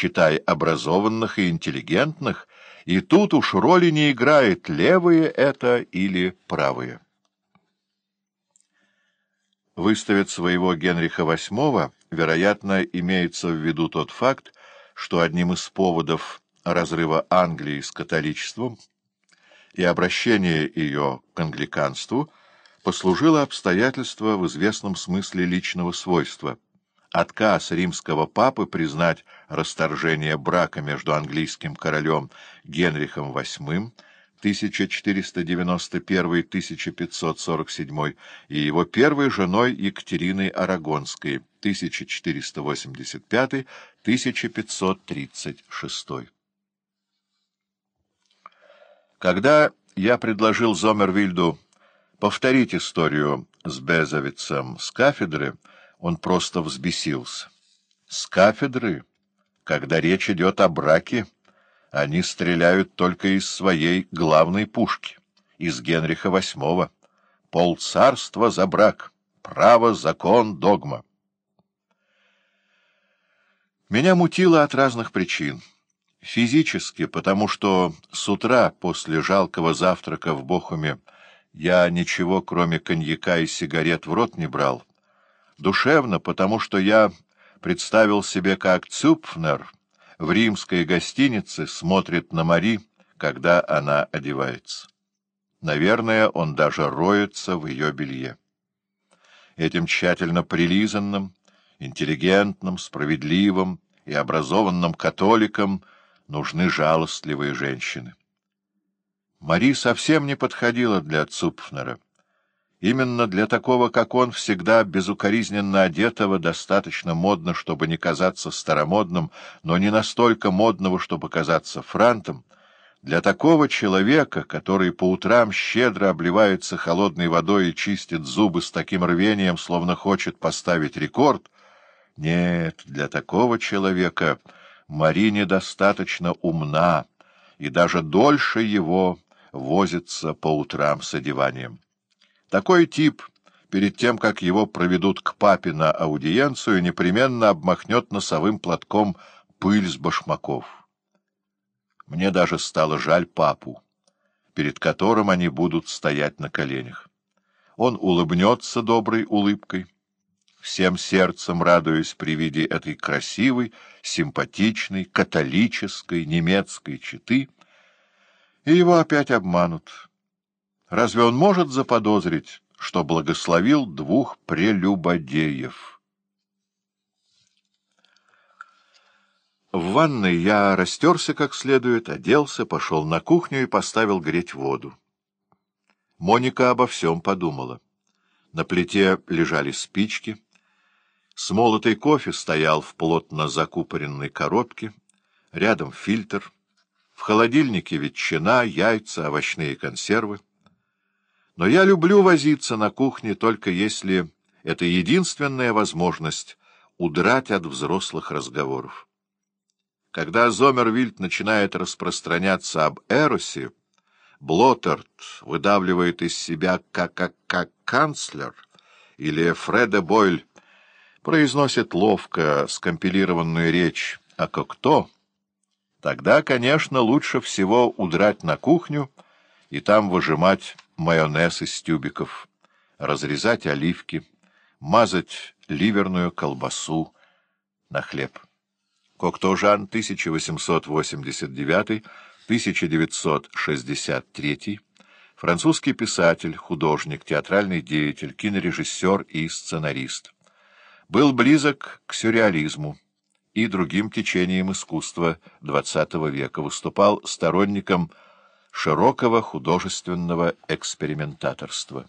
читай образованных и интеллигентных, и тут уж роли не играет, левые это или правые. Выставить своего Генриха VIII, вероятно, имеется в виду тот факт, что одним из поводов разрыва Англии с католичеством и обращения ее к англиканству послужило обстоятельство в известном смысле личного свойства — отказ римского папы признать расторжение брака между английским королем Генрихом VIII 1491-1547 и его первой женой Екатериной Арагонской 1485-1536. Когда я предложил Зомервильду повторить историю с Безовицем с кафедры, он просто взбесился. С кафедры, когда речь идет о браке, они стреляют только из своей главной пушки, из Генриха VIII. Полцарства за брак, право, закон, догма. Меня мутило от разных причин. Физически, потому что с утра после жалкого завтрака в Бохуме я ничего, кроме коньяка и сигарет, в рот не брал — Душевно, потому что я представил себе, как Цюпфнер в римской гостинице смотрит на Мари, когда она одевается. Наверное, он даже роется в ее белье. Этим тщательно прилизанным, интеллигентным, справедливым и образованным католикам нужны жалостливые женщины. Мари совсем не подходила для Цупфнера. Именно для такого, как он, всегда безукоризненно одетого, достаточно модно, чтобы не казаться старомодным, но не настолько модного, чтобы казаться франтом, для такого человека, который по утрам щедро обливается холодной водой и чистит зубы с таким рвением, словно хочет поставить рекорд, нет, для такого человека Марине достаточно умна и даже дольше его возится по утрам с одеванием. Такой тип, перед тем, как его проведут к папе на аудиенцию, непременно обмахнет носовым платком пыль с башмаков. Мне даже стало жаль папу, перед которым они будут стоять на коленях. Он улыбнется доброй улыбкой, всем сердцем радуясь при виде этой красивой, симпатичной, католической, немецкой четы, и его опять обманут. Разве он может заподозрить, что благословил двух прелюбодеев? В ванной я растерся как следует, оделся, пошел на кухню и поставил греть воду. Моника обо всем подумала. На плите лежали спички. Смолотый кофе стоял в плотно закупоренной коробке. Рядом фильтр. В холодильнике ветчина, яйца, овощные консервы. Но я люблю возиться на кухне, только если это единственная возможность удрать от взрослых разговоров. Когда Зомервильд начинает распространяться об Эросе, Блоттерт выдавливает из себя как, как, как канцлер, или Фреда Бойль произносит ловко скомпилированную речь «А кто?», тогда, конечно, лучше всего удрать на кухню и там выжимать майонез из тюбиков, разрезать оливки, мазать ливерную колбасу на хлеб. Коктожан, 1889-1963, французский писатель, художник, театральный деятель, кинорежиссер и сценарист. Был близок к сюрреализму и другим течениям искусства XX века, выступал сторонником широкого художественного экспериментаторства.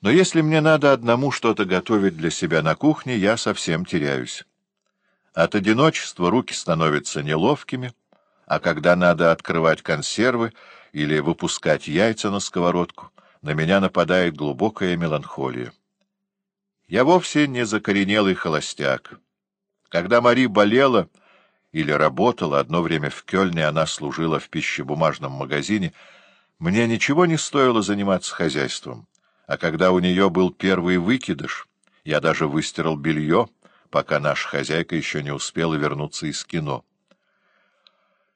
Но если мне надо одному что-то готовить для себя на кухне, я совсем теряюсь. От одиночества руки становятся неловкими, а когда надо открывать консервы или выпускать яйца на сковородку, на меня нападает глубокая меланхолия. Я вовсе не закоренелый холостяк. Когда Мари болела или работала, одно время в Кёльне она служила в пищебумажном магазине, мне ничего не стоило заниматься хозяйством. А когда у нее был первый выкидыш, я даже выстирал белье, пока наша хозяйка еще не успела вернуться из кино.